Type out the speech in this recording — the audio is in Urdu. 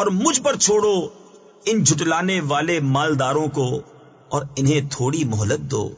اور مجھ پر چھوڑو ان جھٹلانے والے مالداروں کو اور انہیں تھوڑی مہلت دو۔